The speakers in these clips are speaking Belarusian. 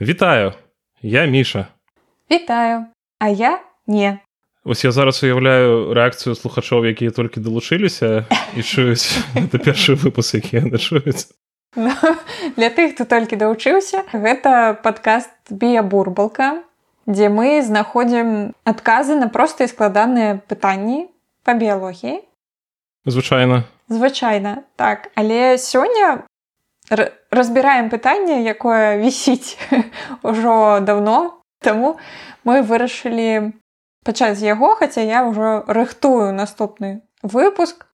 Вітаю, я Міша. Вітаю, а я не. Ось я зараз уяўляю рэакцыю слухачоў, якія толькі далучыліся і чуюць это першы выпуск, які яны чуюць. Ну, для тых, хто толькі даўчыўся, гэта падкаст біябурбалка, дзе мы знаходзім адказы на простыя складаныя пытанні па біялогіі. Звычайна. Звычайна, так. Але сёння разбіраем пытанне, якое вісіць ужо даўно. Таму мы вырашылі пачаць з яго, хаця я ўжо рыхтую наступны выпуск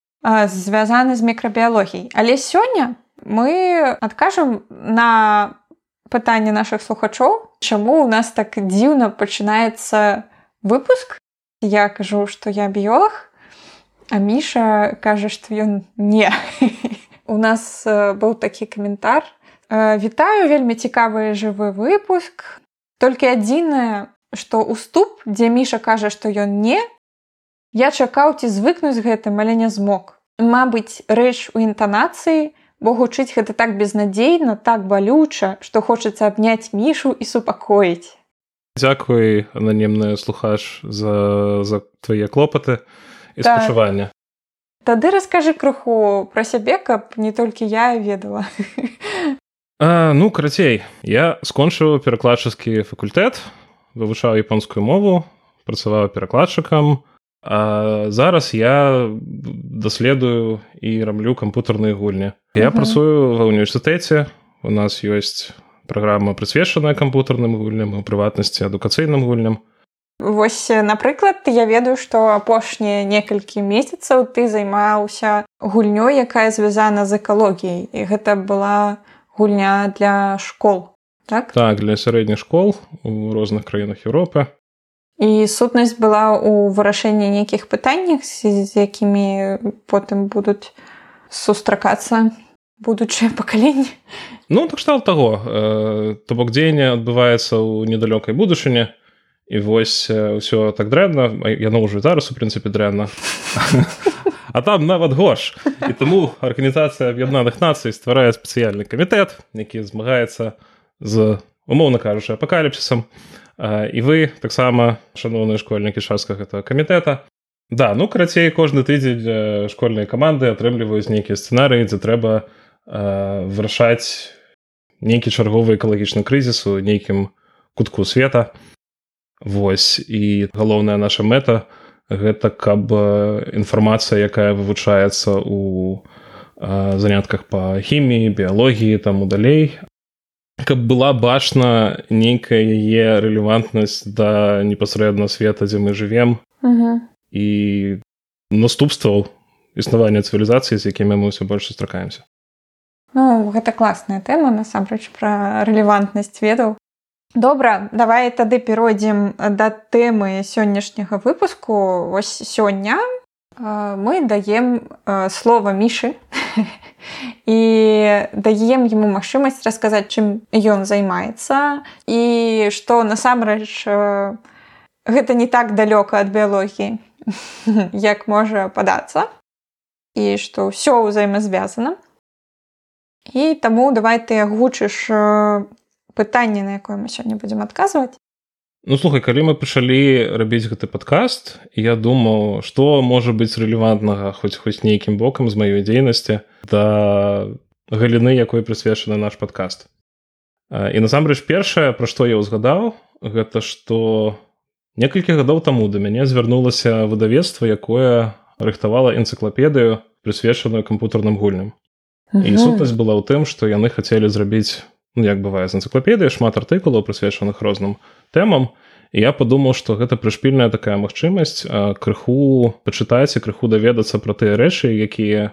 звязаны з мікрабіялогіяй. Але сёння мы адкажам на пытанне нашых слухачоў, чаму у нас так дзіўна пачынаецца выпуск. Я кажу, што я біёлог, а Міша кажа, што ён не. У нас быў такі каментар. Вітаю вельмі цікавы жывы выпуск. Толькі адзінае што уступ, дзе міша кажа, што ён не, я чакаў ці звыкнуць гэтым, але не змог. Мабыць, рэч у інтанацыі, бо гучыць гэта так безнадзейна, так балюча, што хочацца абняць мішу і супакоіць. Дзякуй, ананімны слухач за, за твае клопаты і так. спачування. Тады раскажы крыху пра сябе, каб не толькі я ведала. А, ну карацей, я скончыў перакладчыцкі факультэт вывучаў японскую мову працаваў перакладчыкам. А зараз я даследую і раблю кампутарныя гульні. Я -huh. працую ва універсітэце у нас ёсць праграма прысвечаная кампутарным гульням у прыватнасці адукацыйным гульням. Вось напрыклад я ведаю што апошнія некалькі месяцаў ты займаўся гульнёй якая звязана з экалогіяй. І гэта была гульня для школ так? Так для сярэдніх школ у розных краінах Еўропы. І сутнасць была ў вырашэнні нейкіх пытаннях з якімі потым будуць сустракацца будучыя пакаленні? Ну так стал таго. Э, то бок дзеянне адбываецца ў недалёкай будучыні і вось ўсё так дрэнна яно ўжо зараз у прынцыпе дрэнна а там нават горш. І таму арганізацыя аб'яднаных нацый стварае спецыяльны камітэт які змагаецца у з умоўна кажучы апакаліпсісам і вы таксама шаноўныя школьнікі шаскага этого камітэта да ну карацей кожны тыдзень школьныя каманды атрымліваюць нейкія сцэнарыі дзе трэба вырашаць нейкі чарговы экалагічны крызіс у нейкім кутку света. Вось і галоўная наша мэта гэта каб інфармацыя якая вывучаецца у занятках па хіміі біялогіі там далей. Каб была бачна нейкая яе рэлевантнасць да непасрэдна света дзе мы жывем. І наступстваў існавання цывілізацыі з якімі мы ўсё больш сустракаемся. Ну гэта класная тэма насамрэч пра рэлевантнасць ведаў добра давай тады перайдзем да тэмы сённяшняга выпуску. Ось сёння мы даем слова мішы і даем яму магчымасць расказаць чым ён займаецца і што насамрэч гэта не так далёка ад біялогіі як можа падацца і што ўсё ўзаемазвязана. І таму давай ты агучыш пытанне на якое мы сёння будзем адказваць. Ну слухай калі мы пачалі рабіць гэты падкаст я думаў што можа быць рэлевантнага хоць хоць нейкім бокам з маёй дзейнасці да галіны якой прысвечаны наш падкаст. І насамрэч першае пра што я ўзгадаў гэта што некалькі гадоў таму да мяне звярнулася выдавецтва якое рыхтавала энцыклапедыю прысвечаную кампутарным гульням. І сутнасць была ў тым што яны хацелі зрабіць як бывае з энцыклапедыі шмат артыкулаў прысвечаных розным тэмам. Я падумаў што гэта прышпільная такая магчымасць крыху пачытаць і крыху даведацца пра тыя рэчы якія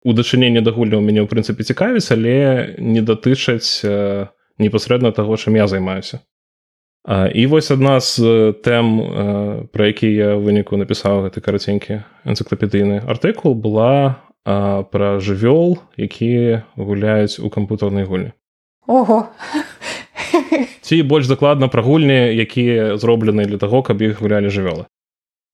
у дачыненні да гульня ў мяне ў прынцыпе цікавіць але не датычаць непасрэдна таго чым я займаюся. І вось адна з тэм пра які я выніку напісаў гэты караценькі энцыклапедыйны артыкул была пра жывёл якія гуляюць у кампутарнай гульні Ого. Ці больш дакладна пра гульні якія зроблены для таго каб іх гулялі жывёлы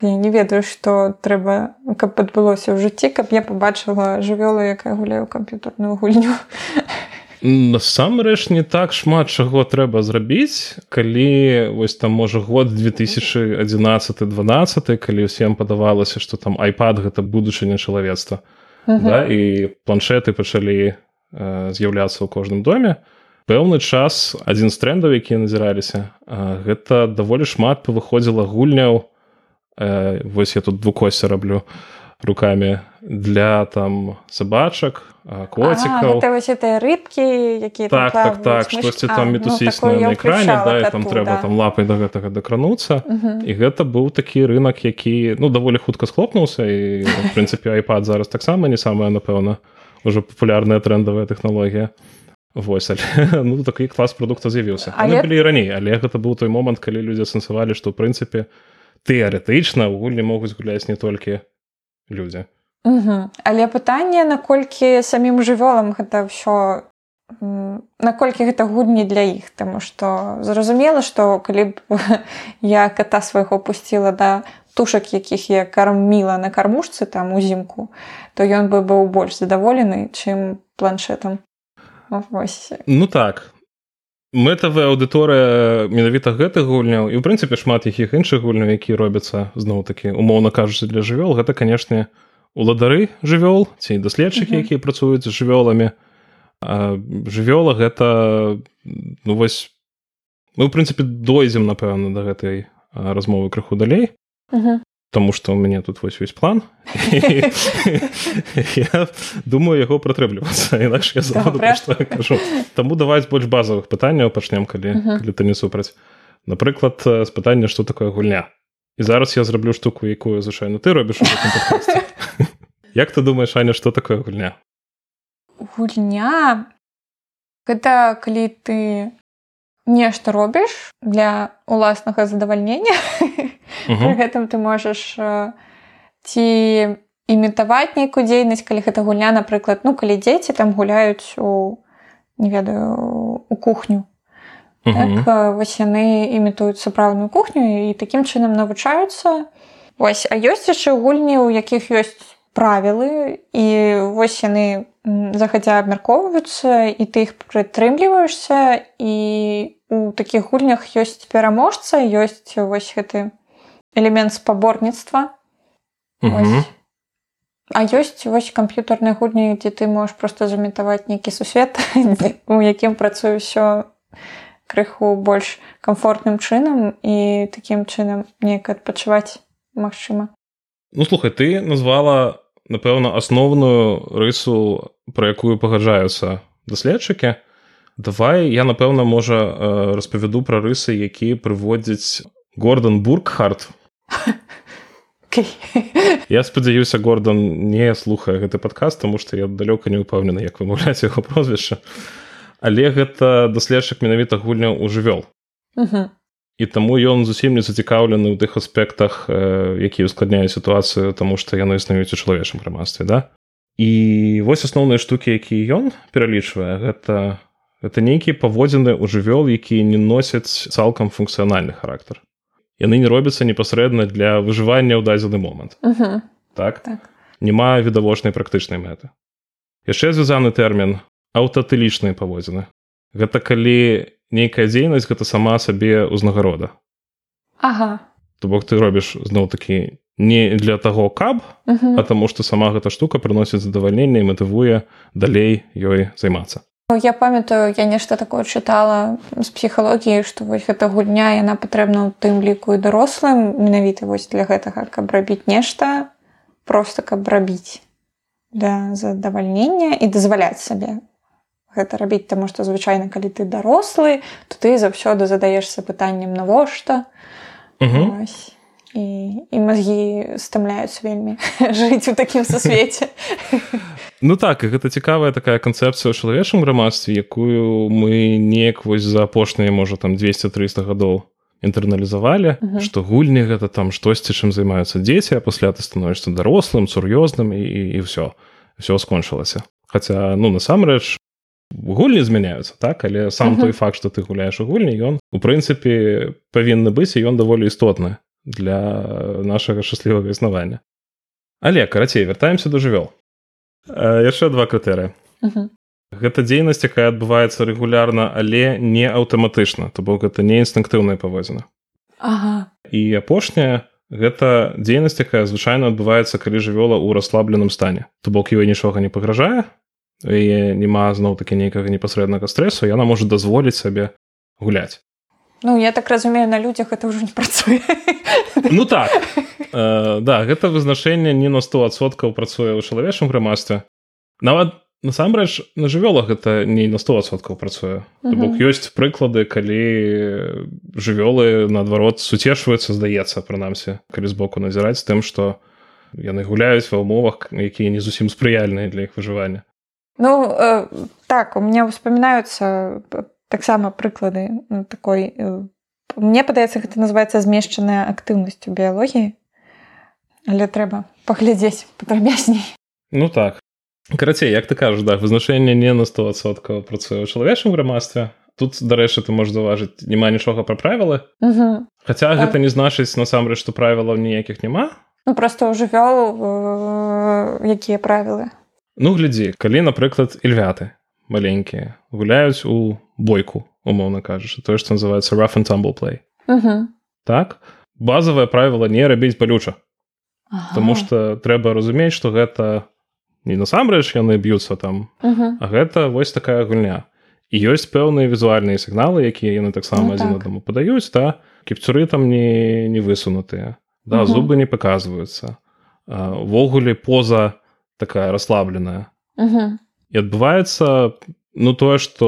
Я не ведаю што трэба каб адбылося ў жыцці каб я пабачыла жывёлу якая гуляю камп'ютарную гульню. Насамрэч не так шмат чаго трэба зрабіць калі вось там можа год 2011 12 калі ўсім падавалася што там iPad гэта будучыня чалавецтва. Uh -huh. да, і планшеты пачалі э, з'яўляцца ў кожным доме пэўны час адзін з трендаў якія назіраліся гэта даволі шмат павыходзіла гульняў. Э, вось я тут двукося раблю руками для там сабачак коцікаў. Рыбкі якія так так так штосьці там метусісна ну, на экране да, там трэба да. там лапай да гэтага дакрануцца. І гэта быў такі рынок які ну даволі хутка схлопнуўся і в прынцыпе iPad зараз таксама не самая напэўна уже папулярная трендавая тэхналогія Вось але, ну такі клас прадукта з'явіўся. Але... былі раней але гэта быў той момант калі людзі сэнсавалі што ў прынцыпе тэарэтычна ў гульні могуць гуляць не толькі людзі. Угу. Але пытанне наколькі самім жывёлам гэта ўсё наколькі гэта гульні для іх Таму што зразумела што калі б я кота свайго пусціла да тушак якіх я карміла на кармушцы там узімку то ён бы быў больш задаволены чым планшетам Вось. Ну так. Мэтавая аўдыторыя менавіта гэтых гульняў і ў прынцыпе шмат якіх іншых гульняў які робяцца зноў такі умоўна кажучы для жывёл гэта канешне уладары жывёл ці даследчыкі якія працуюць з жывёламі. Жывёла гэта ну вось мы ў прынцыпе дойдзем напэўна да гэтай размовы крыху далей Таму што ў мяне тут вось увесь план. Я думаю яго пратрымлівацца інакш я кажу. Таму даваць больш базавых пытанняў пачнем калі калі ты не супраць напрыклад з пытання што такое гульня. І зараз я зраблю штуку якую звычайно ты робіш Як ты думаешь Аня что такое гульня? Гульня? Гэта калі ты нешта робіш для уласнага задавальнення гэтым ты можаш ці імітаваць нейкую дзейнасць калі гэта гульня напрыклад ну калі дзеці там гуляюць у не ведаю у кухню. Так, вось яны імітуюць сапраўдную кухню і такім чынам навучаюцца Вось а ёсць яшчэ гульні у якіх ёсць правілы і вось яны захаця абмяркоўваюцца і ты іх прытрымліваешься і у такіх гульнях ёсць пераможца ёсць вось гэты элемент спаборніцтва. А ёсць вось камп'ютарныя гульні дзе ты можаш просто замітаваць нейкі сусвет у якім працуе ўсё крыху больш комфортным чынам і такім чынам неяк адпачываць магчыма. Ну слухай ты назвала напэўна асноўную рысу про якую пагаджаюцца даследчыкі. Давай я напэўна можа распавяду пра рысы які прыводзіць гордан бургхарт. Я спадзяюся гордан не слухае гэты падказ тому што я далёка не ўпэўнены як вымаўляць яго прозвішча. Але гэта даследчык менавіта гульня ў жывёл і таму ён зусім не зацікаўлены ў тых аспектах якія ускладняюць сітуацыю таму што яны існуюць у чалавечым грамадстве да? І вось асноўныя штукі якія ён пералічвае гэта это нейкія паводзіны ў жывёл якія не носяць цалкам функцыянальны характар. Яны не робяцца непасрэдна для выжывання ў дадзены момант. Так, так. няма відавочнай практычнай мэты. Яшчэ звязаны тэрмін аўтатылічныя паводзіны гэта калі нейкая дзейнасць гэта сама сабе ўзнагарода ага. то бок ты робіш зноў такі не для таго каб uh -huh. а таму што сама гэта штука прыносіць задавальненне і матывуе далей ёй займацца ну, я памятаю я нешта такое чытала з псіхалогіі што вось гэта гульня яна патрэбна ў тым ліку і дарослым менавіта вось для гэтага каб рабіць нешта просто каб рабіць для задавальнення і дазваляць сабе гэта рабіць таму што звычайна калі ты дарослы то ты заўсёды задаешься пытаннем навошта? І, і мазгі стамляюць вельмі жыць у такім сусвеце. Ну так гэта цікавая такая канцэпцыя ў чалавечым грамадстве якую мы неяк вось за апошнія можа там 200-300 гадоў інтэрналізавалі што гульні гэта там штосьці чым займаюцца дзеці а пасля ты становішся дарослым сур'ёзным і, і ўсё все скончылася. Хаця ну насамрэч гульні змяняюцца так але сам uh -huh. той факт што ты гуляеш у гульні ён у прынцыпе павінны быць і ён даволі істотны для нашага шчаслівага існавання але карацей вяртаемся да жывёл яшчэ два крытэры uh -huh. гэта дзейнасць якая адбываецца рэгулярна але не аўтаматычна то бок гэта не інстынктыўная паводзіна ага. і апошняя гэта дзейнасць якая звычайна адбываецца калі жывёла ў расслабленым стане то бок ёй нічога не пагражае яе няма зноў такі нейкага непасрэднага стрэсу яна можа дазволіць сабе гуляць Ну я так разумею на людзях это ўжо не працуе Ну так. Э, да гэта вызначэнне не на 100соткаў працуе ў чалавечым грамадстве нават насамрэч на жывёлах гэта не на 100соткаў працуе бок ёсць прыклады калі жывёлы наадварот суцешваюцца здаецца прынамсі калі збоку назіраць тым што яны гуляюць ва ўмовах якія не зусім спрыяльныя для іх выжывання Ну э, так у меня успамінаюцца таксама прыклады ну, такой э, мне падаецца гэта называется змешчаная актыўнасць у біялогіі але трэба паглядзець падрабязней Ну так. Карацей як ты кажаш да вызначэнне не на 100соткаў працуе ў чалавечым грамадстве тут дарэчы ты можаш заўважыць няма нічога пра правілы Хаця гэта не значыць насамрэч што правілаў ніякіх няма Ну просто ў жывёл э, якія правілы Ну глядзі калі напрыклад ільвяты маленькія гуляюць у бойку умоўна кажаш тое што называется rough and tumble play так базавае правіла не рабіць балюча ага. Таму што трэба разумець што гэта не насамрэч яны б'юцца там Мгм. а гэта вось такая гульня і ёсць пэўныя візуальныя сігналы якія яны таксама Ну, адзін так. аднаму падаюць да кіпцюры там не не высунутыя да Мгм. зубы не паказваюцца увогуле поза такая расслабленая Мгм. і адбываецца ну тое што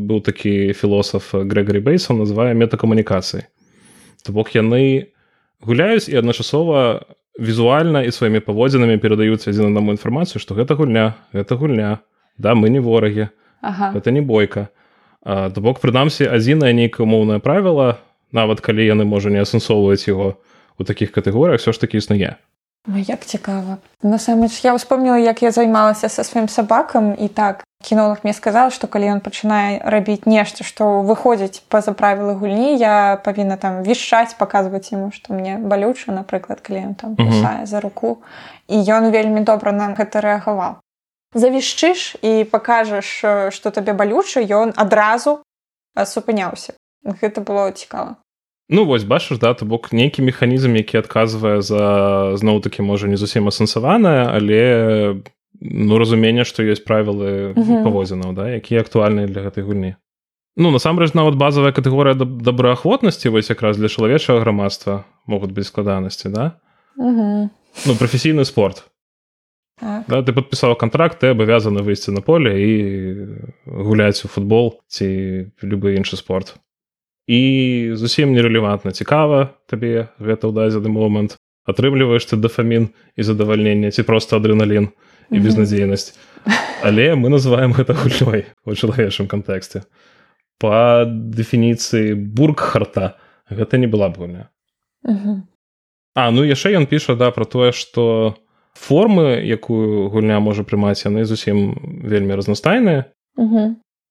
быў такі філосаф Грегорі бейсон называе метакамунікацыі то бок яны гуляюць і адначасова візуальна і сваімі паводзінамі перадаюць адзін аднаму інфармацыю што гэта гульня гэта гульня. Да мы не ворагі Ага. гэта не бойка то бок прынамсі адзінае нейкае умоўнае правіла нават калі яны можа не асэнсоўваюць яго у такіх катэгорыях все ж такі існуе Ой, як цікава. Насамрэч я ўспомніла як я займалася са сваім сабакам і так кінолог мне сказал што калі ён пачынае рабіць нешта што выходзіць па-за правілы гульні я павінна там вішаць паказваць яму што мне балюча напрыклад калі ён там кусае за руку. І ён вельмі добра на гэта рэагаваў завішчыш і пакажаш што табе балюча ён адразу супыняўся гэта было цікава Ну вось бачыш да то бок нейкі механізм які адказвае за зноў такі можа не зусім асэнсаванае але ну разуменне што ёсць правілы Мгм. паводзінаў да якія актуальныя для гэтай гульні Ну насамрэч нават базавая катэгорыя добраахвотнасці вось якраз для чалавечага грамадства могуць быць складанасці да угу. ну прафесійны спорт так. да, ты падпісаў кантракт ты абавязаны выйсці на поле і гуляць у футбол ці любы іншы спорт і зусім нерэлевантна цікава табе гэта ў дадзены момант атрымліваеш ты дафамін і задавальнення ці просто адреналін і безнадзейнасць. Але мы называем гэта гульнёй у чалавечым кантэксце. По дэфініцыі бургхарта гэта не была б гульня. А ну яшчэ ён піша да пра тое што формы якую гульня можа прымаць яны зусім вельмі разнастайныя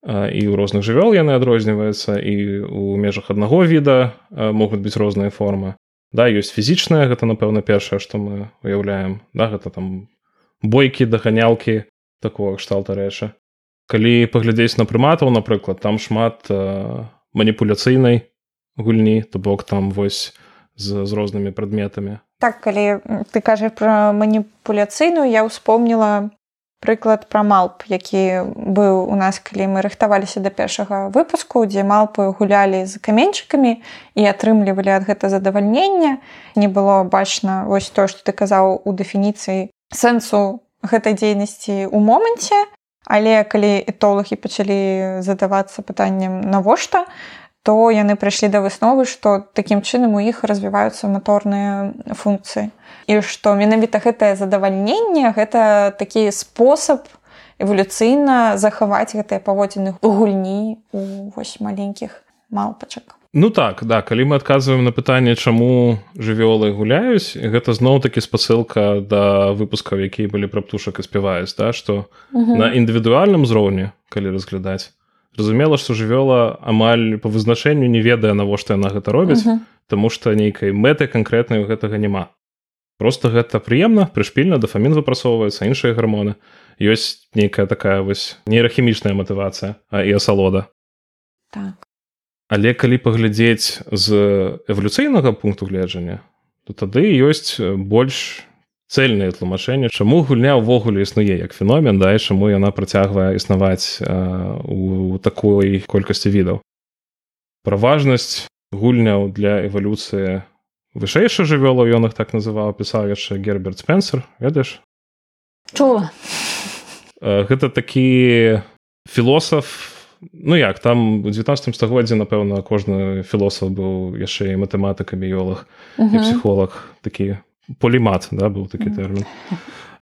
і ў розных жывёл яны адрозніваюцца і ў межах аднаго віда могуць быць розныя формы. Да ёсць фізічная гэта напэўна першае што мы уяўляем да гэта там бойкі даганялкі такого кшталта рэчы. Калі паглядзець на прыматаў напрыклад там шмат а, маніпуляцыйнай гульні то бок там вось з, з рознымі прадметамі. Так, калі ты кажаш пра маніпуляцыйную, я ўспомніла прыклад пра малп, які быў у нас, калі мы рыхтаваліся да першага выпуску, дзе малпы гулялі з каменьчыкамі і атрымлівалі ад гэта задавальнення. Не было бачна вось то, што ты казаў у дэфініцыі сэнсу гэтай дзейнасці ў моманце. Але калі этолагі пачалі задавацца пытаннем навошта, то яны прыйшлі да высновы, што такім чынам у іх развіваюцца маторныя функцыі. І што менавіта гэтае задавальненне гэта такі спосаб эвалюцыйна захаваць гэтыя паводзіны гульні у вось маленькіх малпачак. Ну так да калі мы адказваем на пытанне чаму жывёлы гуляюць гэта зноў такі спасылка да выпускаў якія былі пра птушак і спяваюць да што на індывідуальным узроўні калі разглядаць зразумела што жывёла амаль па вызначэнню не ведае навошта яна гэта робіць Мгм. Таму што нейкай мэты канкрэтнай у гэтага няма просто гэта прыемна прышпільна дафамін выпрасоўваецца іншыя гармоны. Ёсць нейкая такая вось нейрахімічная матывацыя і асалода. Так. але калі паглядзець з эвалюцыйнага пункту гледжання то тады ёсць больш цельныя тлумачэнне чаму гульня ўвогуле існуе як феномен да і чаму яна працягвае існаваць у такой колькасці відаў. Пра важнасць гульняў для эвалюцыі вышэйшы жывёла ён их так называў пісаў яшчэ герберт спенсер ведаеш? Чула. Гэта такі філосаф ну як там у 19 стагоддзе напэўна кожны філосаф быў яшчэ і матэматыка біёлог і псіхолог такі полімат да быў такі тэрмін.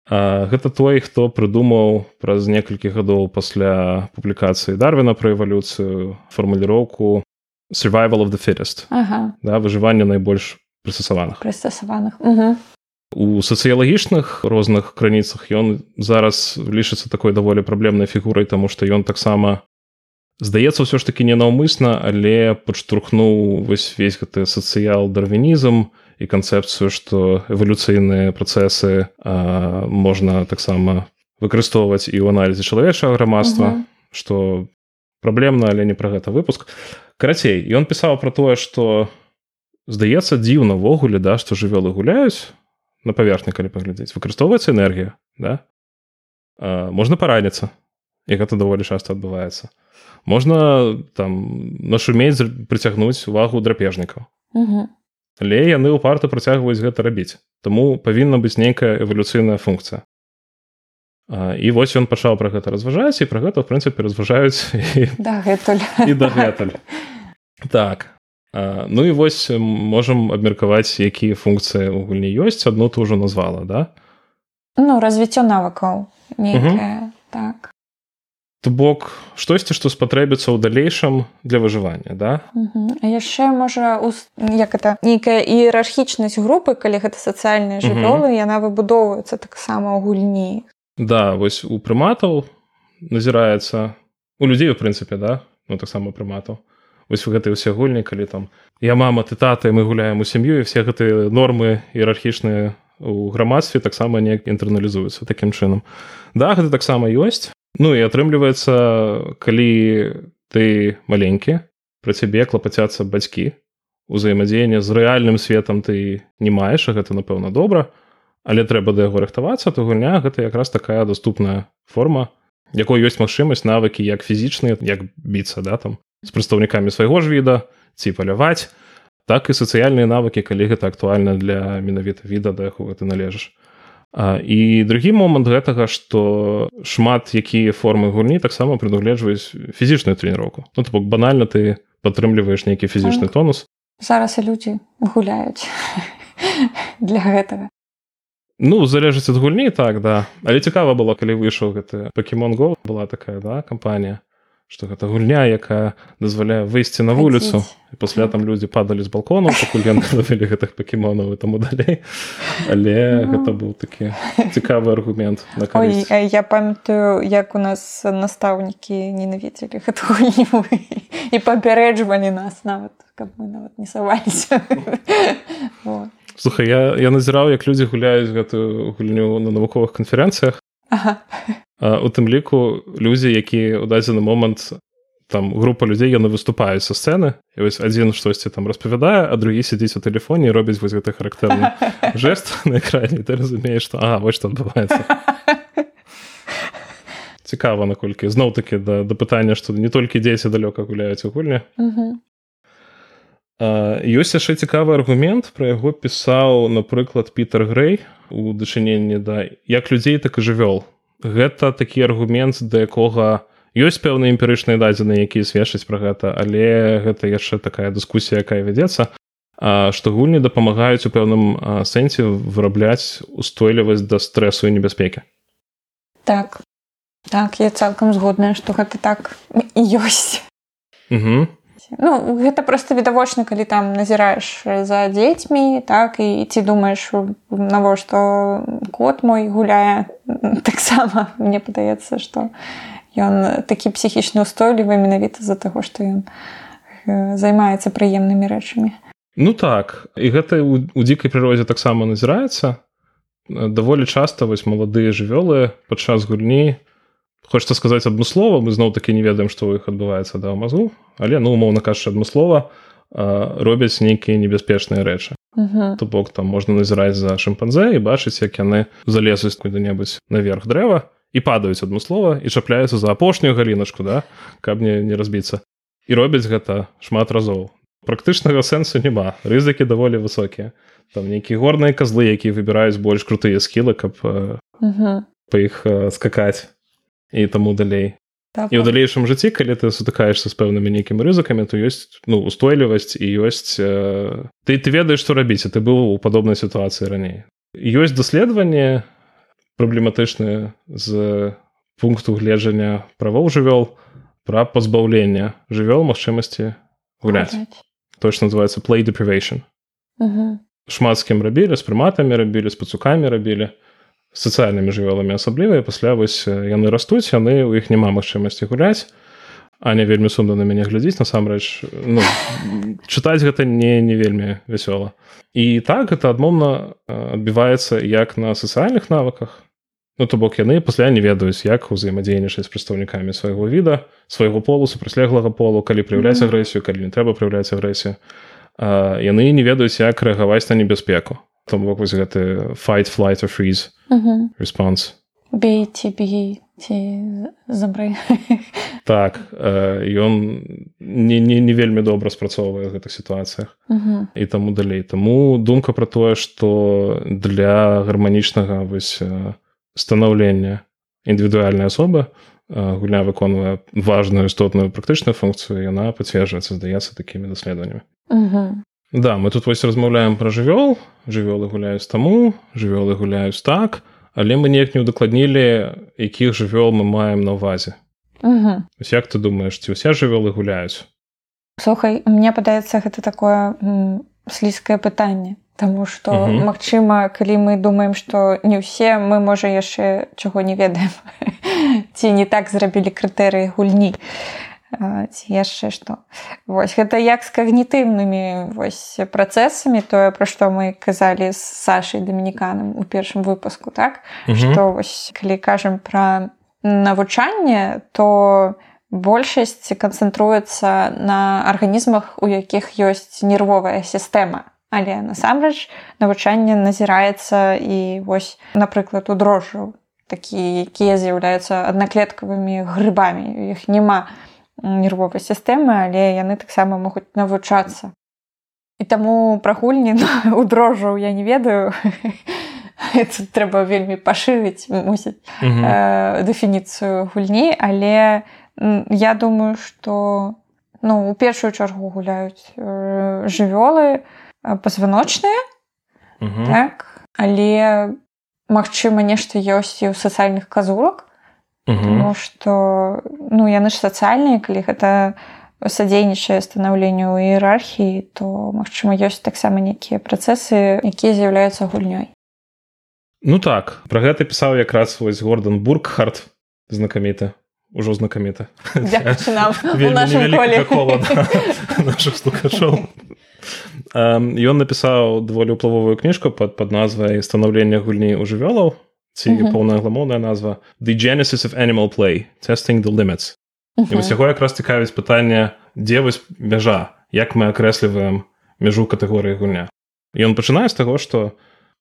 А, гэта той хто прыдумаў праз некалькі гадоў пасля публікацыі дарвіна пра эвалюцыю фармуліроўку survival of the fittest ага. да, выжыванне найбольш прыстасаваных прыстасаваных угу. у сацыялагічных розных крыніцах ён зараз лічыцца такой даволі праблемнай фігурай таму што ён таксама здаецца ўсё ж такі ненаўмысна але падштурхнуў вось весь гэты сацыял дарвінізм і канцэпцыю што эвалюцыйныя працэсы можна таксама выкарыстоўваць і ў аналізе чалавечага грамадства што угу. праблемна але не пра гэта выпуск карацей ён пісаў пра тое што здаецца дзіўна ўвогуле да што жывёлы гуляюць на паверхні калі паглядзець. Выкарыстоўваецца энергія да? А, можна параніцца і гэта даволі часта адбываецца. Можна там нашумець прыцягнуць увагу драпежнікаў. Але яны ўпарта працягваюць гэта рабіць. Таму павінна быць нейкая эвалюцыйная функцыя. А, і вось ён пачаў пра гэта разважаць і пра гэта в прынцыпе разважаюць дагэтуль. і дагэтуль. Так Ну і вось можам абмеркаваць якія функцыі ў гульні ёсць. Адно ты ўжо назвала да? Ну развіццё навыкаў так. То бок штосьці што спатрэбіцца ў далейшым для выжывання да? Яшчэ можа як это нейкая іерархічнасць групы калі гэта сацыяльныя жывёлы яна выбудоўваецца таксама ў гульні. Да вось у прыматаў назіраецца у людзей у прынцыпе да? Ну таксама прыматаў вось гэтай усе гульні калі там я мама ты тата мы гуляем у сям'ю і все гэтыя нормы іерархічныя у грамадстве таксама неяк інтэрналізуюцца такім чынам. Да гэта таксама ёсць. Ну і атрымліваецца калі ты маленькі пра цябе клапацяцца бацькі узаемадзеянне з рэальным светам ты не маеш а гэта напэўна добра але трэба да яго рыхтавацца то гульня гэта якраз такая доступная форма якой ёсць магчымасць навыкі як фізічныя як біцца да там з прадстаўнікамі свайго ж віда ці паляваць так і сацыяльныя навыкі калі гэта актуальна для менавіта віда да яго ты належаш а, і другі момант гэтага што шмат якія формы гульні таксама прадугледжваюць фізічную трэніроўку. Ну то бок банальна ты падтрымліваеш нейкі фізічны так. тонус. Зараз людзі гуляюць для гэтага. Ну залежыць ад гульні так да. Але цікава было калі выйшаў гэты покемон го была такая да кампанія что гэта гульня якая дазваляе выйсці на вуліцу. І пасля там людзі падалі з балкону пакуль яны лавілі гэтых пакемонаў і таму далей. Але гэта быў такі цікавы аргумент на Ой, я памятаю як у нас настаўнікі ненавідзелі гэту гульню і папярэджвалі нас нават каб мы нават не саваліся. Слухай я, я назіраў як людзі гуляюць гэтую гульню на навуковых канферэнцыях. Ага у тым ліку людзі якія ў дадзены момант там група людзей яны выступаюць са сцэны і вось адзін штосьці там распавядае а другі сядзіць у тэлефоне робіць вось гэты характэрны жест на экране ты разумееш што а вось што адбываецца цікава наколькі. Зноў такі да, да пытання што не толькі дзеці далёка гуляюць у гульні. Ёсць яшчэ цікавы аргумент пра яго пісаў напрыклад Пітер Грэй у дачыненні да як людзей так і жывёл гэта такі аргумент да якога ёсць пэўныя эмпірычныя дадзеныя якія сведчаць пра гэта але гэта яшчэ такая дыскусія якая вядзецца што гульні дапамагаюць у пэўным сэнсе вырабляць устойлівасць да стрэсу і небяспекі. Так. Так я цалкам згодная што гэта так ёсць. Угу ну гэта просто відавочна калі там назіраеш за дзецьмі так і ці думаеш навошта кот мой гуляе. Таксама мне падаецца што ён такі псіхічна устойлівы менавіта з-за таго што ён займаецца прыемнымі рэчамі. Ну так і гэта у дзікай прыродзе таксама назіраецца. Даволі часта вось маладыя жывёлы падчас гульні хочется сказаць адмыслова мы зноў такі не ведаем што ў іх адбываецца да мазгу але ну умоўна кажучы адмыслова робяць нейкія небяспечныя рэчы. То бок там можна назіраць за шымпанзе і бачыць як яны залезуць куды-небудзь наверх дрэва і падаюць адмыслова і чапляюцца за апошнюю галіначку да каб мне не разбіцца. І робяць гэта шмат разоў. Практычнага сэнсу няма. Рызыкі даволі высокія. Там нейкія горныя казлы якія выбіраюць больш крутыя скілы каб па іх скакаць і таму далей так, і ў далейшым жыцці калі ты сутыкаешься з пэўнымі нейкімі рызыкамі то ёсць ну устойлівасць і ёсць э, ты ты ведаеш што рабіць ты быў у падобнай сітуацыі раней ёсць даследаванне праблематычныя з пункту гледжання правоў жывёл пра пазбаўленне жывёл магчымасці гуляць то что называется play deprivation. Шмат з кім рабілі з прыматамі рабілі з пацукамі рабілі сацыяльнымі жывёламі асабліва пасля вось яны растуць яны у іх няма магчымасці гуляць а не вельмі сумна на мяне глядзіць насамрэч ну, чытаць гэта не не вельмі вясёла і так гэта адмоўна адбіваецца як на сацыяльных навыках Ну то бок яны пасля не ведаюць як узаемадзейнічаць прадстаўнікамі свайго віда свайго полу супрацьлеглага полу калі прыяўляць агрэсію калі не трэба прыяўляць агрэсію. Яны не ведаюць як рэагаваць на небяспеку то бок вось гэты fight flight or freeze response. Бейце бей ці забры так ён не, не, не вельмі добра спрацоўвае гэтых сітуацыях. І таму далей. Таму думка пра тое што для гарманічнага вось станаўлення індывідуальнай асобы гульня выконвае важную істотную практычную функцыю яна пацверджваецца здаецца такімі даследаваннямі да мы тут вось размаўляем пра жывёл. Жывёлы гуляюць таму жывёлы гуляюць так але мы неяк не ўдакладнілі якіх жывёл мы маем на ўвазе. Як ты думаеш ці ўсе жывёлы гуляюць? Слухай мне падаецца гэта такое слізкае пытанне Таму што магчыма, калі мы думаем, што не ўсе мы можа яшчэ чаго не ведаем ці не так зрабілі крытэрыі гульні ці яшчэ што. Вось гэта як з кагнітыўнымі працэсамі тое, пра што мы казалі з Сашай дамініканам у першым выпуску так? Што вось, калі кажам пра навучанне, то большасць канцэнтруецца на арганізмах, у якіх ёсць нервовая сістэма. Але насамрэч навучанне назіраецца і вось напрыклад у дрожжу такія якія з'яўляюцца аднаклеткавымі грыбамі іх няма нервовай сістэмы але яны таксама могуць навучацца. І таму прагульні у дрожжу я не ведаю. Тут трэба вельмі пашырыць мусіць э, дэфініцыю гульні але я думаю што ну у першую чаргу гуляюць э, жывёлы пазваночныя угу. так? Але магчыма нешта ёсць і ў сацыяльных казурак угу. што ну яны ж сацыяльныя калі гэта садзейнічае станаўленню іерархіі то магчыма ёсць таксама нейкія працэсы якія з'яўляюцца гульнёй. Ну так пра гэта пісаў якраз вось гордан бургхард знакаміта ўжо знакаміта наших слухачоў. Ён напісаў даволі ўплывовую кніжку под под назвай станаўлення гульні ў жывёлаў ці uh -huh. поўная гламоўная назва. The genesis of animal play. Testing the limits. Uh -huh. усяго якраз цікавіць пытанне дзе вось мяжа як мы акрэсліваем мяжу катэгорыі гульня? Ён пачынае з таго што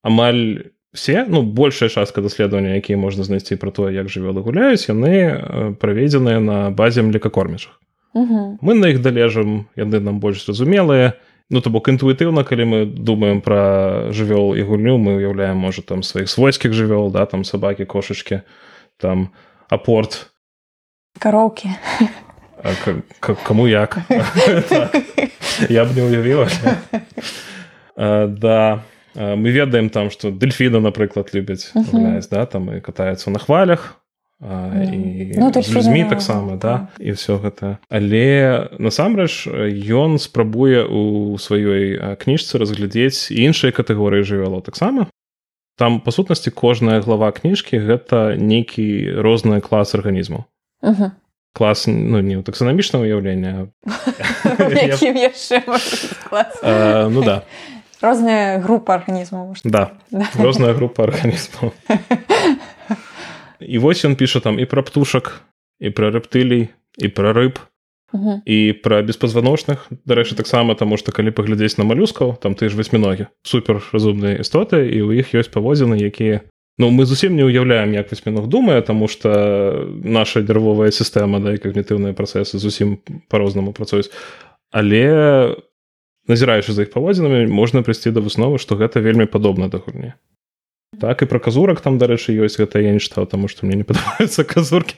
амаль все ну большая частка даследавання якія можна знайсці пра тое як жывёлы гуляюць яны праведзеныя на базе млекакормячых uh -huh. мы на іх далежам яны нам больш зразумелыя і Ну то бок інтуітыўна калі мы думаем пра жывёл і гульню мы уяўляем можа там сваіх свойскіх жывёл да там сабакі кошачкі там апорт. Кароўкі. Каму як? Так. я б не уявіла да. Мы ведаем там што дельфіна напрыклад любяць да там і катаюцца на хвалях і ну, людзьмі таксама да і ўсё гэта. Але насамрэч ён спрабуе у сваёй кніжцы разглядзець іншыя катэгорыі жывёлаў таксама. Там па сутнасці кожная глава кніжкі гэта нейкі розны клас арганізму. Клас ну не ў таксанамічна ўяўлення ну да. Розная група арганізмаў да. розная група арганізмаў і вось ён піша там і пра птушак і пра рэптылей і пра рыб і пра беспазваночных. Дарэчы таксама таму што калі паглядзець на малюскаў там ты ж васьміногі. Супер разумныя істоты і ў іх ёсць паводзіны якія Ну мы зусім не ўяўляем як васьміног думае таму што наша нервовая сістэма да і когнітыўныя працэсы зусім па-рознаму працуюць. Але назіраючы за іх паводзінамі можна прыйсці да высновы што гэта вельмі падобна да гульні так і пра казурак там дарэчы ёсць гэта я не чытаў таму што мне не падабаюцца казуркі.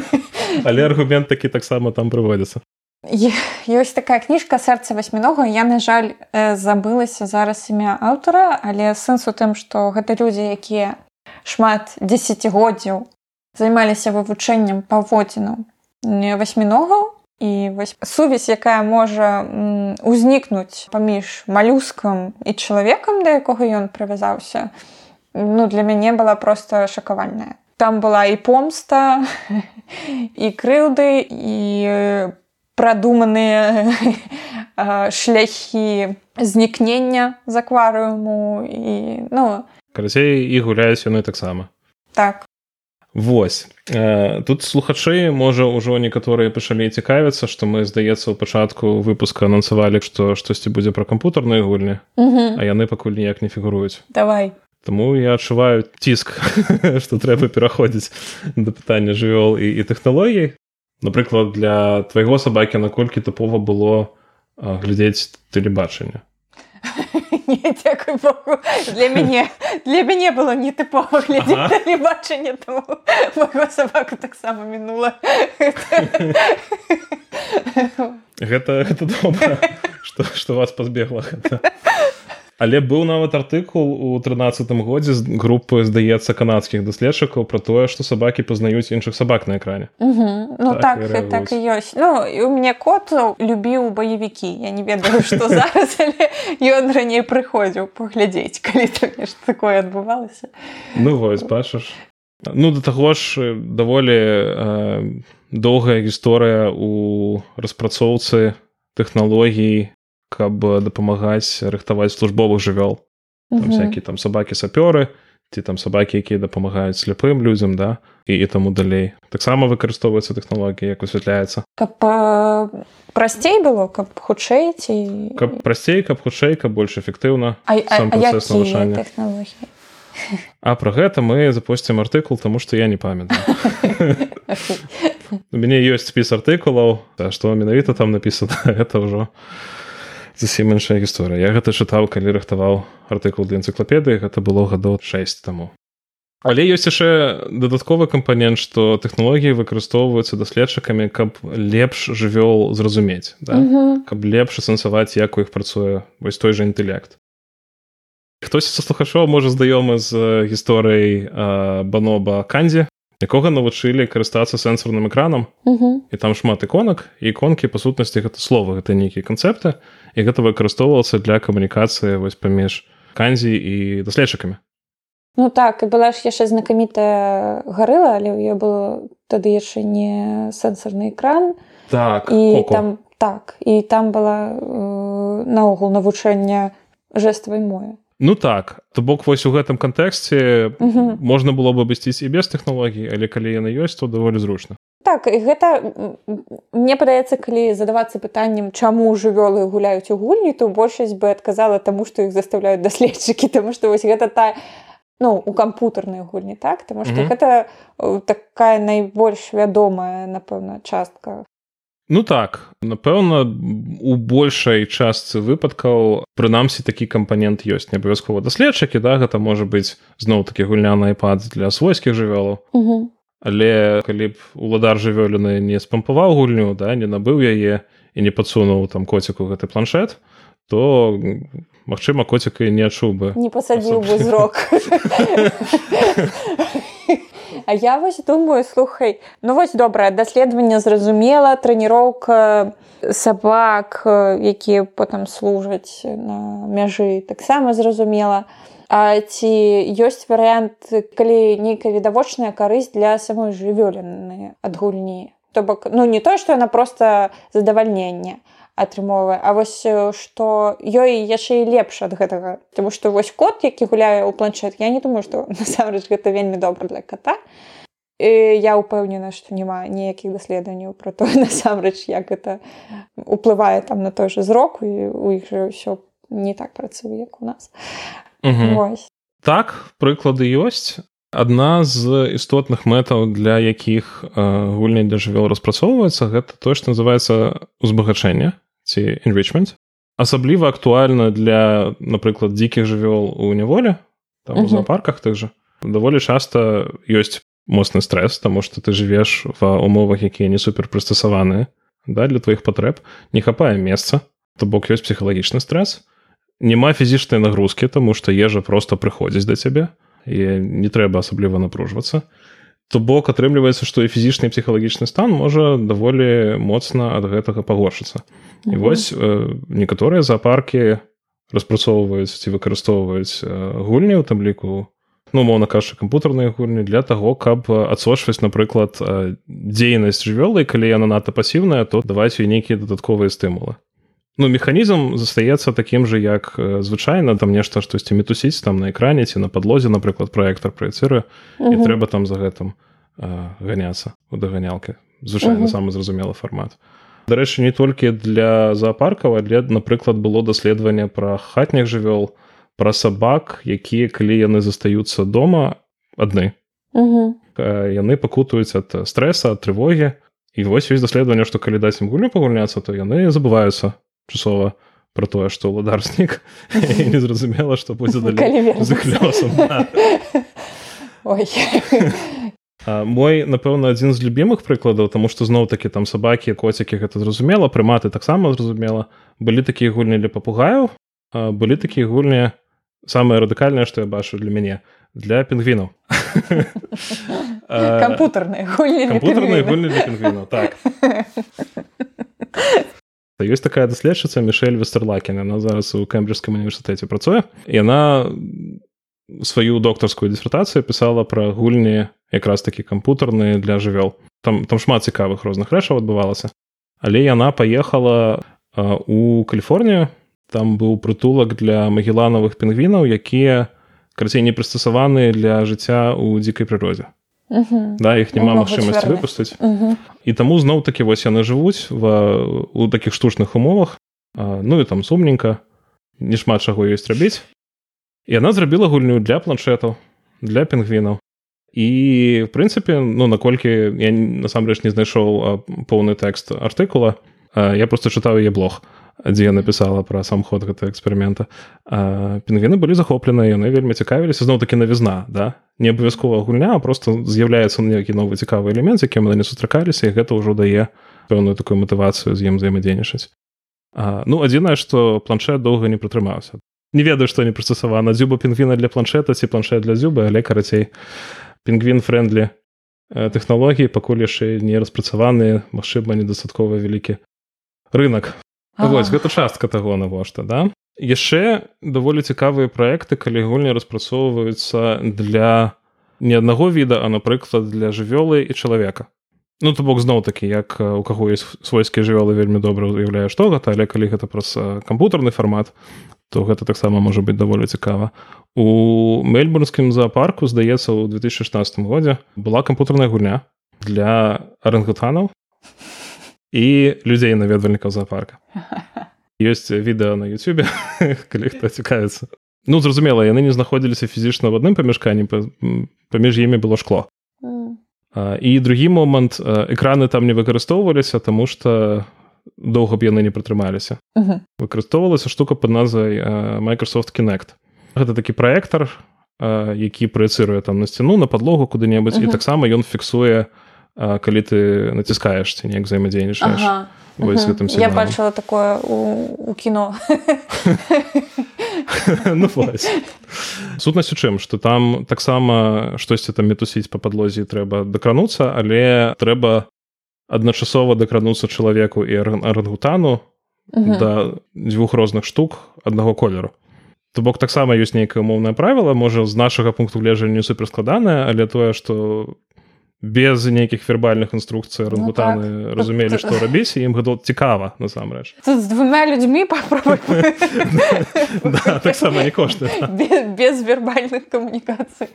Але аргумент такі таксама там прыводзіцца. Ёсць такая кніжка сэрца васьмінога я на жаль забылася зараз імя аўтара але сэнс у тым што гэта людзі якія шмат десятгоддзяў займаліся вывучэннем паводзінаў васьміногаў і вось сувязь якая можа узнікнуць паміж малюскам і чалавекам да якога ён прывязаўся ну для мяне была просто шакавальная там была і помста і крыўды і прадуманыя шляхі знікнення з акварыуму і ну. Карацей і гуляюць яны таксама. Так. Вось. Э, тут слухачы можа ўжо некаторыя пачалі цікавіцца што мы здаецца ў пачатку выпуска анансавалі што штосьці будзе пра кампутарныя гульні а яны пакуль ніяк не фігуруюць. Давай Таму я адчуваю ціск што трэба пераходзіць да пытання жывёл і, і тэхналогій напрыклад для твайго сабакі наколькі тыпова было глядзець тэлебачання для мяне для мяне было не тыпова глядзець сабаку таксама мінула гэта гэта добра што вас пазбегла гэта Але быў нават артыкул у трынацатым годзе з групы здаецца канадскіх даследчыкаў пра тое што сабакі пазнаюць іншых сабак на экране. Ну так так, так і ёсць. Ну і у мяне кот любіў баевікі. Я не ведаю што зараз ён раней прыходзіў паглядзець калі нешта такое адбывалася. Ну вось бачыш. Ну да таго ж даволі э, доўгая гісторыя у распрацоўцы тэхналогій каб дапамагаць рыхтаваць службовых жывёл. Всякие там сабакі сапёры ці там сабакі якія дапамагаюць сляпым людзям да і, і таму далей. Таксама выкарыстоўваецца тэхналогія як высвятляецца. Каб прасцей было каб хутчэй ці каб прасцей каб хутчэй каб больш эфектыўна навучання. А пра гэта мы запусцім артыкул таму што я не памятаю. У мяне ёсць спіс артыкулаў што менавіта там напісана это ўжо зусім іншая гісторыя я гэта чытаў калі рыхтаваў артыкул для энцыклапедыі гэта было гадоў 6 таму. Але ёсць яшчэ дадатковы кампанент што тэхналогіі выкарыстоўваюцца даследчыкамі каб лепш жывёл зразумець да? каб лепш асэнсаваць як у іх працуе вось той жа інтэлект. Хтось са слухачоў можа знаёмы з гісторыяй баноба кандзі якога навучылі карыстацца сэнсорным экранам і там шмат іконак і іконкі па сутнасці гэта слова гэта нейкія канцэпты і гэта выкарыстоўвалася для камунікацыі вось паміж канзі і даследчыкамі Ну так і была ж яшчэ знакамітая гарыла але ў ёй было тады яшчэ не сэнсорны экран так і Коко. там так і там была э, наогул навучэння жэставай мове Ну так то бок вось у гэтым кантэксце можна было бы абысціць і без тэхналогій але калі яны ёсць то даволі зручна так гэта мне падаецца калі задавацца пытаннем чаму жывёлы гуляюць у гульні то большасць бы адказала таму што іх заставляюць даследчыкі тому што вось гэта та ну у кампутарнай гульні так? Таму што mm -hmm. гэта э, такая найбольш вядомая напэўна частка. Ну так напэўна у большай частцы выпадкаў прынамсі такі кампанент ёсць. Не абавязкова даследчыкі да гэта можа быць зноў такі гульняны iPad для свойскіх жывёлаў -hmm але калі б уладар жывёліны не спампаваў гульню да не набыў яе і не падсунуў там коціку гэты планшет то магчыма коціка і не адчуў бы не пасадзіў бы зрок. А я вось думаю слухай ну вось добрае даследаванне зразумела трэніроўка сабак якія потым служаць на мяжы таксама зразумела. а А ці ёсць варыянт калі нейкая відавочная карысць для самой жывёліны ад гульні? То бок ну не то што яна просто задавальненне атрымоўвае А вось што ёй яшчэ і лепш ад гэтага. Таму што вось кот які гуляе ў планшет я не думаю што насамрэч гэта вельмі добра для кота. І я ўпэўнена што няма ніякіх даследаванняў про то насамрэч як гэта уплывае там на той же зрок і у іх жа ўсё не так працуе як у нас так прыклады ёсць адна з істотных мэтаў для якіх э, гульня для жывёл распрацоўваецца гэта то што называется узбагачэнне ці enrichment асабліва актуальна для напрыклад дзікіх жывёл у няволі там у зоапарках тых жа даволі часта ёсць моцны стрэс таму што ты жывеш ва умовах якія не супер прыстасаваныя да для тваіх патрэб не хапае месца то бок ёсць псіхалагічны стрэс няма фізічнай нагрузкі таму што ежа просто прыходзіць да цябе і не трэба асабліва напружвацца то бок атрымліваецца што і фізічны псіхалагічны стан можа даволі моцна ад гэтага пагоршыцца і вось э, некаторыя заапаркі распрацоўваюць ці выкарыстоўваюць гульні у там ліку ну моўна кажучы кампутарныя гульні для таго каб адсочваць напрыклад дзейнасць жывёлы калі яна надта пасіўная то даваць ёй нейкія дадатковыя стымулы ну механізм застаецца такім же як звычайна там нешта штосьці мітусіць там на экране ці на падлозе напрыклад проектор праецыры і трэба там за гэтым ганяцца у даганялкі звычайна самы зразумелы фармат дарэчы не толькі для зоапаркаў для напрыклад было даследаванне пра хатніх жывёл пра сабак якія калі яны застаюцца дома адны яны пакутаюць ад стрэса ад трывогі і вось ёсць даследаванне што калі даць ім гульню пагульняцца то яны забываюцца часова про тое што ўладарснік незразумела што будзе мой напэўна адзін з любімых прыкладаў таму што зноў такі там сабакі коцікі гэта зразумела прыматы таксама зразумела былі такія гульні для папугаяў былі такія гульні самае радыкальнае што я бачу для мяне для пінгвінаў. Кампутарныя гульні для пінгвінаў так ёсць такая даследчыца мішель вестерлакін яна зараз у кэмбриджскім універсітэце працуе яна сваю доктарскую дысертацыю пісала пра гульні якраз такі кампутарныя для жывёл там там шмат цікавых розных рэчаў адбывалася але яна паехала у каліфорнію. Там быў прытулак для магеланавых пінгвінаў якія карацей не прыстасаваны для жыцця ў дзікай прыродзе да іх няма магчымасці выпустыць і таму зноў такі вось яны жывуць ва у такіх штучных умовах. А, ну і там сумненька не шмат чаго ёсць рабіць і яна зрабіла гульню для планшетаў для пінгвінаў і в прынцыпе ну наколькі я насамрэч не знайшоў поўны тэкст артыкула я просто чытаў яе блог. а дзе я напісала пра сам ход гэтага эксперымента. Пінгвіны былі захоплены яны вельмі цікавіліся. Зноў такі навізна да? Не абавязкова гульня просто з'яўляецца нейкі новы цікавы элемент якім яны не сустракаліся і гэта ўжо дае пэўную такую матывацыю з ім взаемадзейнічаць ну адзінае што планшет доўга не прытрымаўся. Не ведаю што не прыстасавана. Дзюба пінгвіна для планшета ці планшет для дзюбы але карацей пінгвін френдлі тэхналогіі пакуль яшчэ не распрацаваныя магчыма недастаткова вялікі рынок. Вось гэта частка таго навошта да? Яшчэ даволі цікавыя праекты калі гульні распрацоўваюцца для не аднаго віда а напрыклад для жывёлы і чалавека. Ну то бок зноў такі як у каго есть свойскія жывёлы вельмі добра уяўляе што гэта але калі гэта праз кампутарны фармат то гэта таксама можа быць даволі цікава. У мельбурнскім зоапарку здаецца ў 2016 годзе была кампутарная гульня для арангутанаў і людзей наведвальнікаў зоапарка ёсць відэа на Ютубе калі хто цікавіцца ну зразумела яны не знаходзіліся фізічна в адным памяшканні паміж імі было шкло. І другі момант экраны там не выкарыстоўваліся таму што доўга б яны не прытрымаліся выкарыстоўвалася штука под назвай Microsoft Kinect. Гэта такі праектар які праецыруе там на сцяну на подлогу куды-небудзь і таксама ён фіксуе у калі ты націскаеш ці неяк взаемадзейнічаеш ага. гэтым я бачыла такое у, у кіно ну, сутнасць у чым што там таксама штосьці там метусіць па падлозе трэба дакрануцца але трэба адначасова дакрануцца чалавеку і арангутану да дзвюх розных штук аднаго колеру. То бок таксама ёсць нейкае умоўнае правіла можа з нашага пункту гледжання суперскладанае але тое што без нейкіх вербальных інструкцый рангутаны ну, так. разумелі што рабіць ім гэта цікава насамрэч. З двумя людзьмі таксама не кошты без вербальных камунікацый.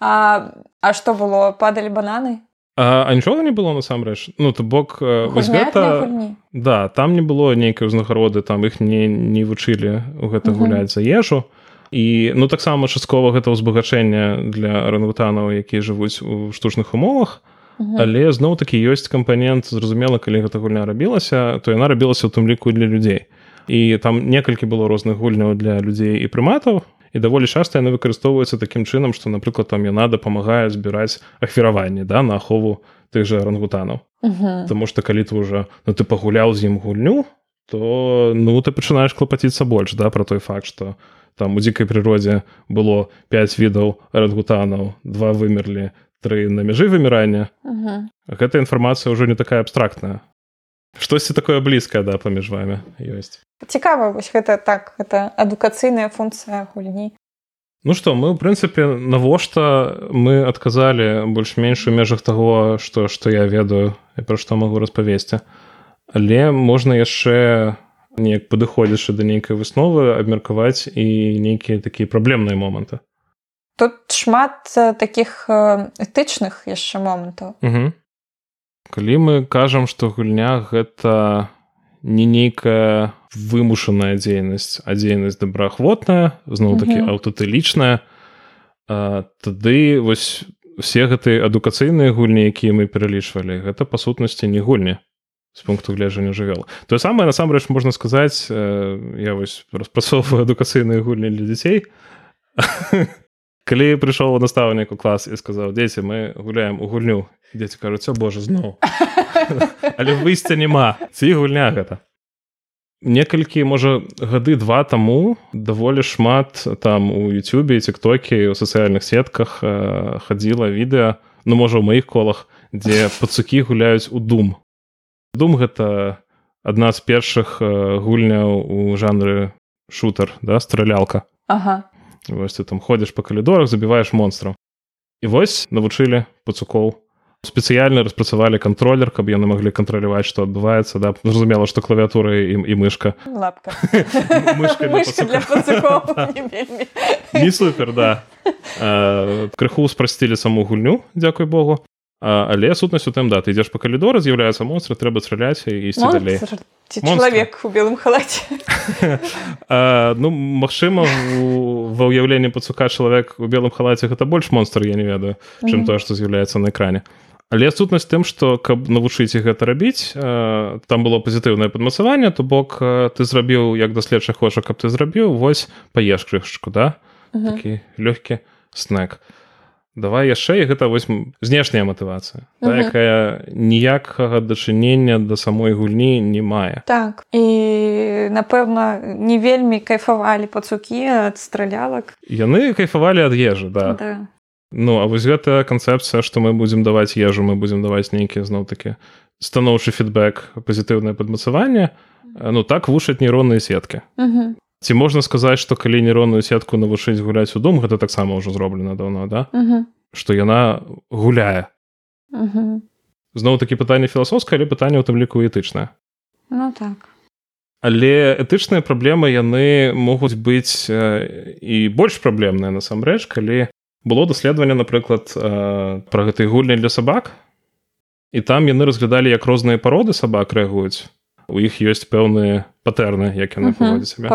А а што было? Падалі бананы? А, а нічога не было насамрэч. Ну то бок вось гэта да там не было нейкай узнагароды там іх не не вучылі у гэта гуляць за ежу і ну таксама часткова гэта ўзбагачэнне для арангутанаў якія жывуць у штучных умовах. Але зноў такі ёсць кампанент зразумела калі гэта гульня рабілася то яна рабілася у тым ліку для людзей. І там некалькі было розных гульняў для людзей і прыматаў і даволі часта яны выкарыстоўваюцца такім чынам што напрыклад там яна дапамагае збіраць ахвяраванні да на ахову тых жа арангутанаў. Таму што калі ты уже ну ты пагуляў з ім гульню то ну ты пачынаеш клапаціцца больш да про той факт што там у дзікай прыродзе было 5 відаў рангутанаў два вымерлі тры на мяжы вымірання гэта інфармацыя ўжо не такая абстрактная. Штосьці такое блізкае да паміж вами ёсць цікава вось гэта так это адукацыйная функцыя гульні. Ну што мы ў прынцыпе навошта мы адказалі больш-менш у межах таго што што я ведаю і пра што магу распавесці. Але можна яшчэ неяк падыходзячы да нейкай высновы абмеркаваць і нейкія такія праблемныя моманты. Тут шмат таких этычных яшчэ момантаў. Калі мы кажам што гульня гэта не нейкая вымушаная дзейнасць а дзейнасць добраахвотная зноў такі аўтатылічная тады вось все гэтыя адукацыйныя гульні якія мы пералічвалі гэта па сутнасці не гульні з пункту гледжання жывёл тое самае насамрэч можна сказаць я вось распрацоўваю адукацыйныя гульні для дзяцей. Калі прыйшоў настаўнік у клас і сказаў дзеці мы гуляем у гульню дзеці кажуць о божа зноў але выйсця няма. Ці гульня гэта? Некалькі можа гады два таму даволі шмат там у Ютубе тиктоке у сацыяльных сетках хадзіла відэа ну можа ў маіх колах дзе пацукі гуляюць у дум Дум гэта адна з першых гульняў у жанры шутер да стралялка. Ага. вось ты там ходзіш па калідорах забіваеш монстраў. І вось навучылі пацукоў. Спецыяльна распрацавалі кантролер каб яны маглі кантраляваць што адбываецца да зразумела што клавіатура ім і мышка. Не супер да. Крыху спрасцілі саму гульню дзякуй Богу але сутнасць у тым да ты ідзеш па калідоры з'яўляецца монстр трэба страляць і ісці далей чалавек у белым халаце ну магчыма ва ўяўленні пацука чалавек у белым халаце гэта больш монстр я не ведаю чым тое што з'яўляецца на экране. Але сутнасць тым што каб навучыць гэта рабіць там было пазітыўнае падмацаванне то бок ты зрабіў як даследчы хоча каб ты зрабіў вось паеш крышачку да? Такі лёгкі снэк. а давай яшчэ і гэта вось знешняя матывацыя uh -huh. да, якая ніякага дачынення да самой гульні не мае так і напэўна не вельмі кайфавалі пацукі ад стралялак яны кайфавалі ад ежы да. да ну а вось гэта канцэпцыя што мы будзем даваць ежу мы будзем даваць нейкі зноў такі станоўчы фідбэк пазітыўнае падмацаванне ну так вушаць нейронныя сеткі uh -huh. Ці можна сказаць, што калі нейронную сетку навучыць гуляць у дом, гэта таксама ўжо зроблена даўно да? Што яна гуляе. Зноў такі пытанне філасофскае, але пытанне ў тым ліку этычнае. Ну, так. Але этычныя праблемы яны могуць быць і больш праблемныя насамрэч, калі было даследаванне, напрыклад, пра гэтай гульні для сабак і там яны разглядалі, як розныя пароды сабак рэагуюць у іх ёсць пэўныя патэрны як яны паводзяць сябе.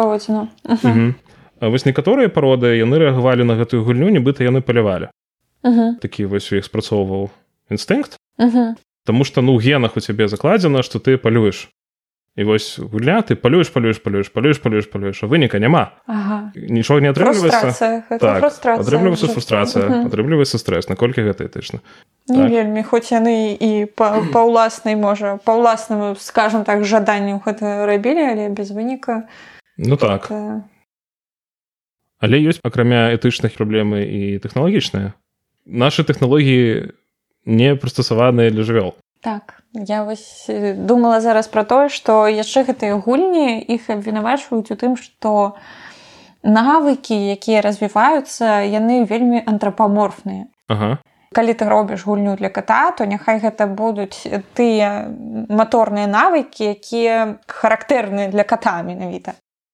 Вось некаторыя пароды яны рэагавалі на гэтую гульню нібыта яны палявалі. Такі вось у іх спрацоўваў інстынкт. Таму што ну генах у цябе закладзена што ты палюеш і вось гульня ты палюеш палюеш палюеш палюеш палюеш палюеш а выніка няма ага. нічога не атрымліваецца атрымліваецца фрустрацыя атрымліваецца стрэс наколькі гэта этычна не так. вельмі хоць яны і па, па ўласнай можа па ўласнаму скажем так жаданню гэта рабілі але без выніка ну так. Гэта... але ёсць акрамя этычных праблемы і тэхналагічныя нашы тэхналогіі не прыстасаваныя для жывёл так я вось думала зараз пра тое што яшчэ гэтыя гульні іх абвінавачваюць у тым што навыкі якія развіваюцца яны вельмі антрапаморфныя. Ага. калі ты робіш гульню для кота то няхай гэта будуць тыя маторныя навыкі якія характэрныя для кота менавіта.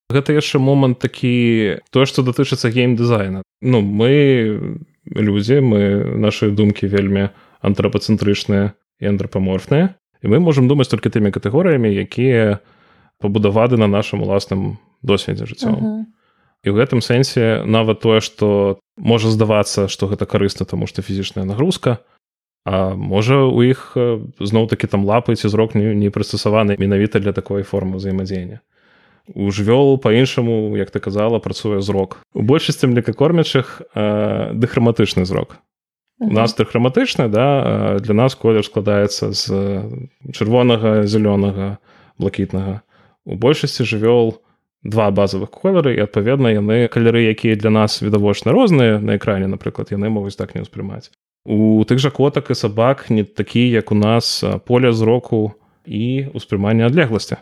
Гэта яшчэ момант такі тое што датычыцца гейм-дызайна. Ну мы людзі мы нашыя думкі вельмі антрапацэнтрычныя і антрапаморфныя і мы можемм думаць толькі тымі катэгорыямі якія пабудаваны на нашым уласным досведзе жыццём uh -huh. і ў гэтым сэнсе нават тое што можа здавацца што гэта карысна таму што фізічная нагрузка А можа у іх зноў такі там лапы ці зрок не, не прыстасаваны менавіта для такой формы ўзаемадзеяння у жывёл по-іншаму як ты казала працуе зрок у большасці млекакормячых э, дыхраматычны зрок у нас трыхраматычны да для нас колер складаецца з чырвонага зялёнага блакітнага. У большасці жывёл два базовых колеры і адпаведна яны калеры якія для нас відавочна розныя на экране напрыклад яны могуць так не ўспрымаць. У тых жа котак і сабак не такі як у нас поля зроку і ўспрымання адлегласці.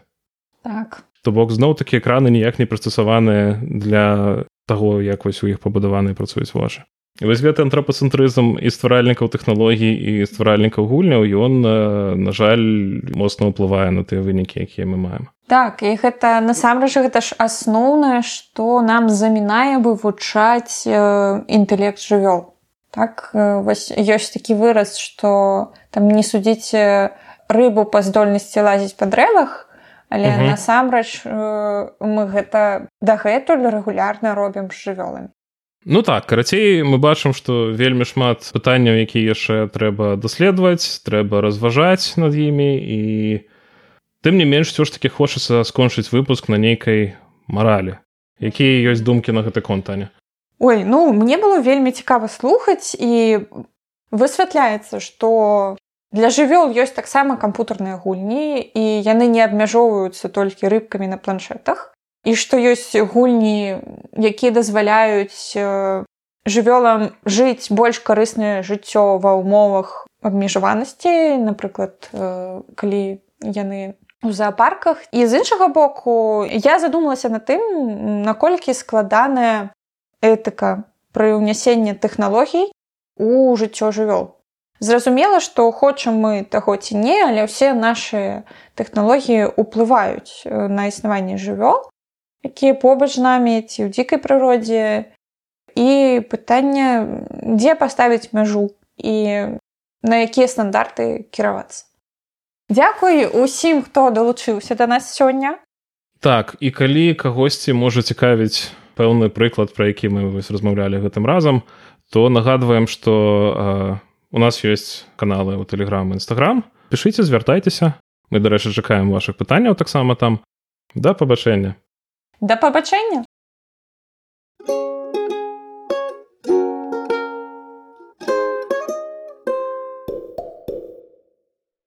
Так. То бок зноў такі экраны ніяк не прыстасаваныя для таго як вось у іх пабудаваны працуюць вашы вось гэты антрапацэнтрызм і стваральнікаў тэхналогій і стваральнікаў гульняў ён на жаль моцна ўплывае на тыя вынікі якія мы маем. Так і гэта насамрэч гэта ж асноўнае што нам замінае вывучаць інтэлект жывёл. Так вось ёсць такі выраз што там не судзіце рыбу па здольнасці лазіць па дрэвах але угу. насамрэч мы гэта дагэтуль рэгулярна робім з жывёламі Ну так карацей мы бачым што вельмі шмат пытанняў які яшчэ трэба даследаваць трэба разважаць над імі і тым не менш все ж таки хочацца скончыць выпуск на нейкай маралі якія ёсць думкі на гэты контане Ой ну мне было вельмі цікава слухаць і высвятляецца што Для жывёл ёсць таксама кампутарныя гульні і яны не абмяжоўваюцца толькі рыбкамі на планшетах. І што ёсць гульні, якія дазваляюць жывёлам жыць больш карыснае жыццё ва ўмовах абмежаванасці, напрыклад, калі яны у зоапарках. І з іншага боку я задумалася на тым, наколькі складаная этыка пры ўнясенні тэхналогій у жыццё жывёл. Зразумела, што хочам мы таго ці не, але ўсе нашы тэхналогіі ўплываюць на існаванне жывёл, якія побач намі ці ў дзікай прыродзе і пытанне, дзе паставіць мяжу і на якія стандарты кіравацца. Дзякуй усім, хто далучыўся да нас сёння. Так і калі кагосьці можа цікавіць пэўны прыклад, пра які мы вось размаўлялі гэтым разам, то нагадваем, што у нас ёсць каналы ў тэлеграм нстаграм пішыце звяртайцеся. Мы дарэчы чакаем ваших пытанняў таксама там. Да пабачэння да пабачэння